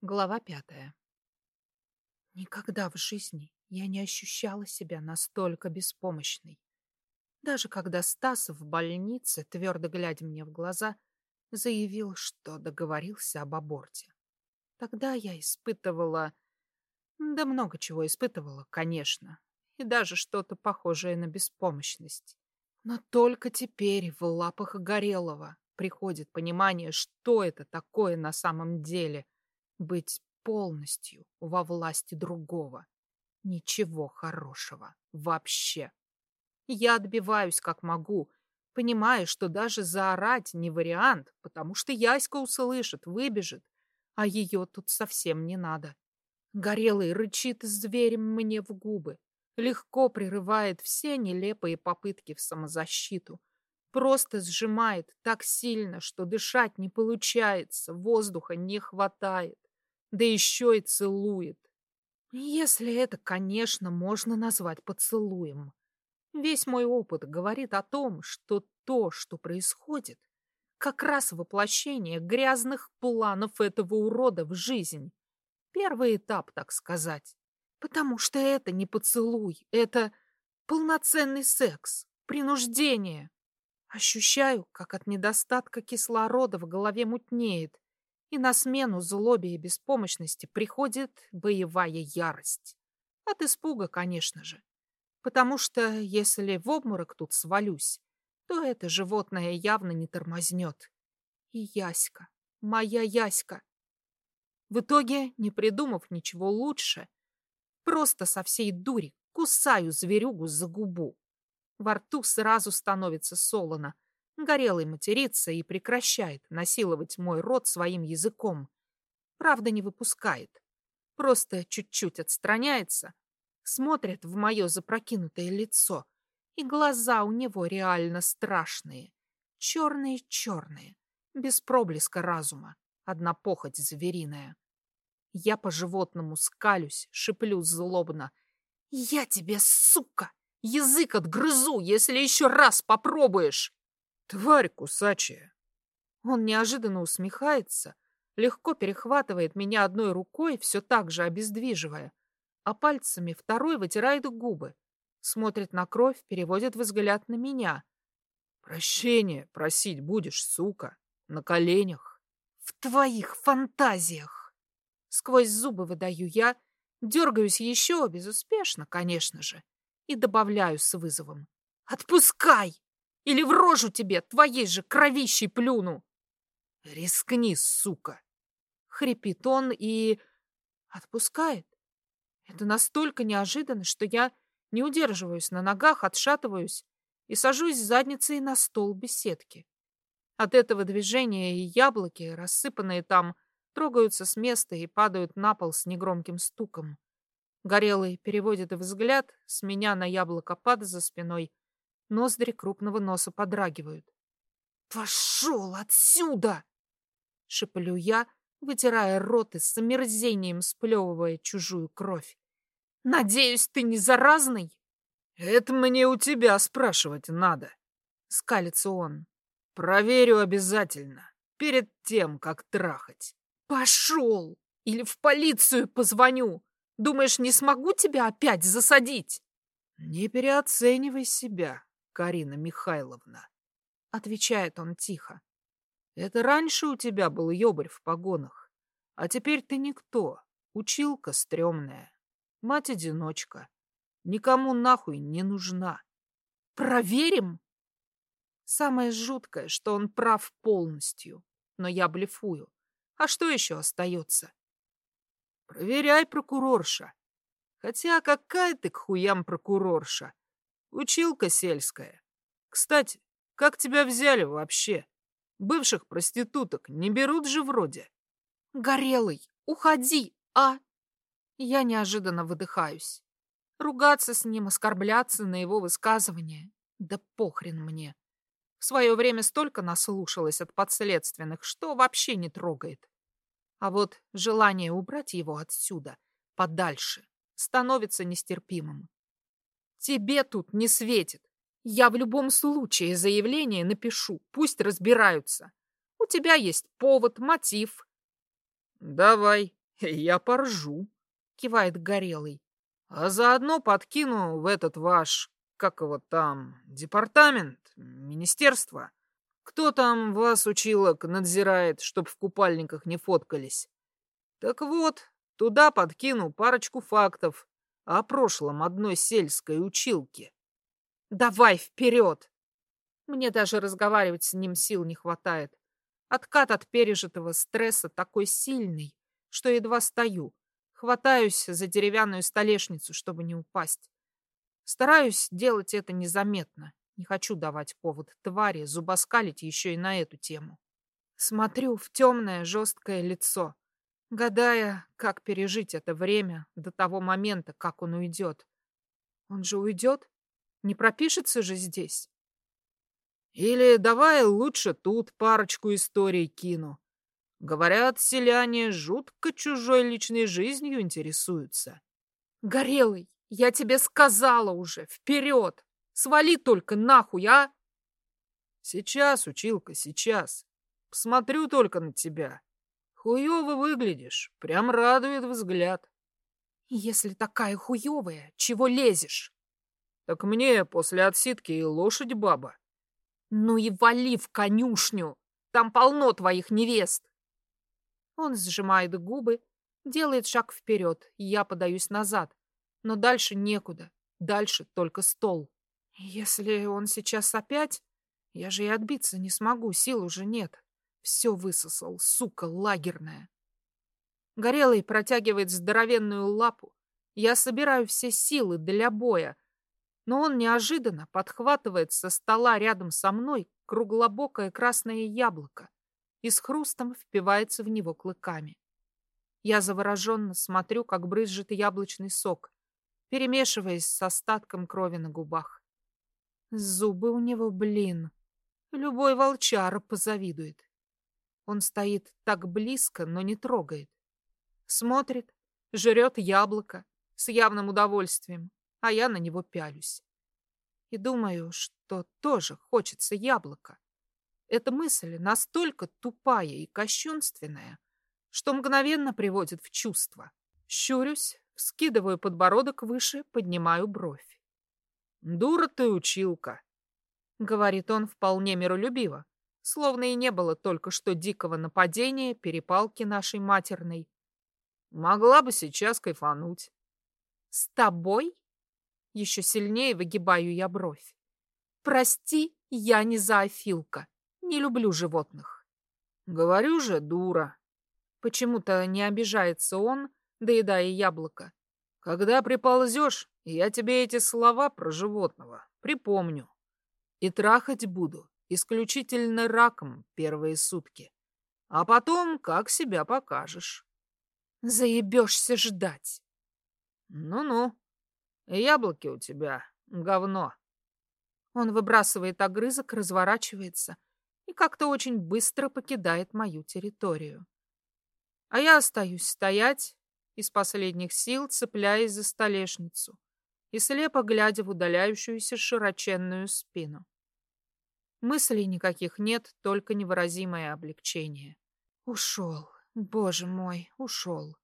Глава пятая. Никогда в жизни я не ощущала себя настолько беспомощной. Даже когда Стас в больнице, твердо глядя мне в глаза, заявил, что договорился об аборте. Тогда я испытывала... Да много чего испытывала, конечно. И даже что-то похожее на беспомощность. Но только теперь в лапах Горелого приходит понимание, что это такое на самом деле — быть полностью во власти другого. Ничего хорошего. Вообще. Я отбиваюсь как могу, понимая, что даже заорать не вариант, потому что Яська услышит, выбежит, а ее тут совсем не надо. Горелый рычит зверем мне в губы, легко прерывает все нелепые попытки в самозащиту, просто сжимает так сильно, что дышать не получается, воздуха не хватает да еще и целует. Если это, конечно, можно назвать поцелуем. Весь мой опыт говорит о том, что то, что происходит, как раз воплощение грязных планов этого урода в жизнь. Первый этап, так сказать. Потому что это не поцелуй, это полноценный секс, принуждение. Ощущаю, как от недостатка кислорода в голове мутнеет, и на смену злобе и беспомощности приходит боевая ярость. От испуга, конечно же. Потому что если в обморок тут свалюсь, то это животное явно не тормознет. И Яська, моя Яська. В итоге, не придумав ничего лучше, просто со всей дури кусаю зверюгу за губу. Во рту сразу становится солоно, Горелый матерится и прекращает насиловать мой рот своим языком. Правда, не выпускает. Просто чуть-чуть отстраняется, смотрит в мое запрокинутое лицо, и глаза у него реально страшные. Черные-черные, без проблеска разума, одна похоть звериная. Я по-животному скалюсь, шиплю злобно. «Я тебе, сука, язык отгрызу, если еще раз попробуешь!» Тварь кусачая. Он неожиданно усмехается, легко перехватывает меня одной рукой, все так же обездвиживая, а пальцами второй вытирает губы, смотрит на кровь, переводит взгляд на меня. Прощение просить будешь, сука, на коленях. В твоих фантазиях. Сквозь зубы выдаю я, дергаюсь еще безуспешно, конечно же, и добавляю с вызовом. Отпускай! Или в рожу тебе, твоей же кровищей плюну. Рискни, сука. Хрипит он и... Отпускает. Это настолько неожиданно, что я не удерживаюсь на ногах, отшатываюсь и сажусь задницей на стол беседки. От этого движения и яблоки, рассыпанные там, трогаются с места и падают на пол с негромким стуком. Горелый переводит взгляд с меня на яблокопад за спиной Ноздри крупного носа подрагивают. «Пошел отсюда!» — шеплю я, вытирая рот и с омерзением сплевывая чужую кровь. «Надеюсь, ты не заразный?» «Это мне у тебя спрашивать надо», — скалится он. «Проверю обязательно, перед тем, как трахать». «Пошел! Или в полицию позвоню! Думаешь, не смогу тебя опять засадить?» «Не переоценивай себя», Карина Михайловна. Отвечает он тихо. Это раньше у тебя был ёбарь в погонах, а теперь ты никто, училка стрёмная, мать-одиночка. Никому нахуй не нужна. Проверим? Самое жуткое, что он прав полностью, но я блефую. А что еще остается? Проверяй, прокурорша. Хотя какая ты к хуям прокурорша? Училка сельская. Кстати, как тебя взяли вообще? Бывших проституток не берут же вроде. Горелый, уходи, а? Я неожиданно выдыхаюсь. Ругаться с ним, оскорбляться на его высказывания. Да похрен мне. В свое время столько наслушалась от подследственных, что вообще не трогает. А вот желание убрать его отсюда, подальше, становится нестерпимым. Тебе тут не светит. Я в любом случае заявление напишу, пусть разбираются. У тебя есть повод, мотив. Давай, Я поржу, кивает Горелый. А заодно подкину в этот ваш, как его там, департамент, министерство. Кто там вас училок надзирает, чтоб в купальниках не фоткались? Так вот, туда подкину парочку фактов о прошлом одной сельской училки. Давай вперед! Мне даже разговаривать с ним сил не хватает. Откат от пережитого стресса такой сильный, что едва стою. Хватаюсь за деревянную столешницу, чтобы не упасть. Стараюсь делать это незаметно. Не хочу давать повод твари зубоскалить еще и на эту тему. Смотрю в темное жесткое лицо, гадая, как пережить это время до того момента, как он уйдет. Он же уйдет? Не пропишется же здесь? Или давай лучше тут парочку историй кину. Говорят, селяне жутко чужой личной жизнью интересуются. Горелый, я тебе сказала уже, вперед! Свали только нахуй, а! Сейчас, училка, сейчас. Посмотрю только на тебя. Хуёво выглядишь, прям радует взгляд. Если такая хуёвая, чего лезешь? Так мне после отсидки и лошадь баба. Ну и вали в конюшню, там полно твоих невест. Он сжимает губы, делает шаг вперед, я подаюсь назад. Но дальше некуда, дальше только стол. Если он сейчас опять, я же и отбиться не смогу, сил уже нет. Все высосал, сука лагерная. Горелый протягивает здоровенную лапу. Я собираю все силы для боя, но он неожиданно подхватывает со стола рядом со мной круглобокое красное яблоко и с хрустом впивается в него клыками. Я завороженно смотрю, как брызжет яблочный сок, перемешиваясь с остатком крови на губах. Зубы у него, блин, любой волчара позавидует. Он стоит так близко, но не трогает. Смотрит, жрет яблоко с явным удовольствием, а я на него пялюсь. И думаю, что тоже хочется яблока. Эта мысль настолько тупая и кощунственная, что мгновенно приводит в чувство. Щурюсь, вскидываю подбородок выше, поднимаю бровь. «Дура ты, училка!» — говорит он вполне миролюбиво, словно и не было только что дикого нападения, перепалки нашей матерной. «Могла бы сейчас кайфануть». «С тобой?» Еще сильнее выгибаю я бровь. «Прости, я не зоофилка. Не люблю животных. Говорю же, дура. Почему-то не обижается он, доедая яблоко. Когда приползешь, я тебе эти слова про животного припомню. И трахать буду исключительно раком первые сутки. А потом, как себя покажешь. Заебешься ждать. Ну-ну. Яблоки у тебя говно. Он выбрасывает огрызок, разворачивается и как-то очень быстро покидает мою территорию. А я остаюсь стоять, из последних сил цепляясь за столешницу и слепо глядя в удаляющуюся широченную спину. Мыслей никаких нет, только невыразимое облегчение. Ушел, боже мой, ушел.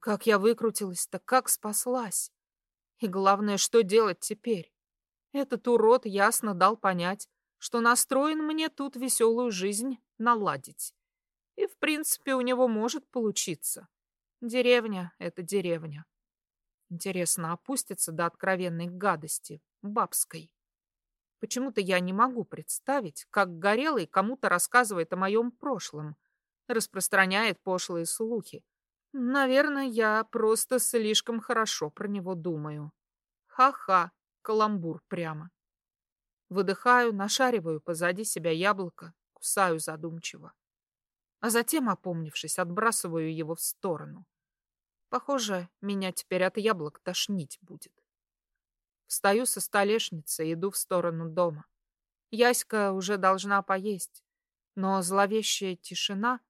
Как я выкрутилась-то, как спаслась. И главное, что делать теперь? Этот урод ясно дал понять, что настроен мне тут веселую жизнь наладить. И, в принципе, у него может получиться. Деревня — это деревня. Интересно, опустится до откровенной гадости, бабской. Почему-то я не могу представить, как Горелый кому-то рассказывает о моем прошлом, распространяет пошлые слухи. Наверное, я просто слишком хорошо про него думаю. Ха-ха, каламбур прямо. Выдыхаю, нашариваю позади себя яблоко, кусаю задумчиво. А затем, опомнившись, отбрасываю его в сторону. Похоже, меня теперь от яблок тошнить будет. Встаю со столешницы и иду в сторону дома. Яська уже должна поесть, но зловещая тишина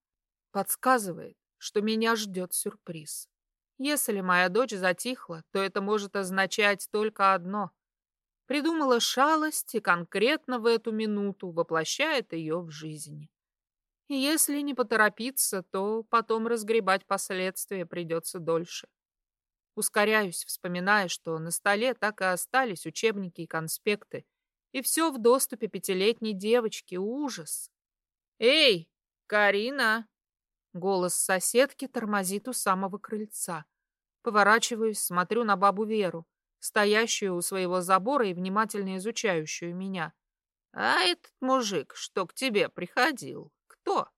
подсказывает, что меня ждет сюрприз. Если моя дочь затихла, то это может означать только одно — Придумала шалость и конкретно в эту минуту воплощает ее в жизнь. И если не поторопиться, то потом разгребать последствия придется дольше. Ускоряюсь, вспоминая, что на столе так и остались учебники и конспекты, и все в доступе пятилетней девочки. Ужас! «Эй, Карина!» Голос соседки тормозит у самого крыльца. Поворачиваюсь, смотрю на бабу Веру, стоящую у своего забора и внимательно изучающую меня. «А этот мужик, что к тебе приходил, кто?»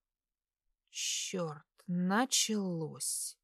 Черт, началось.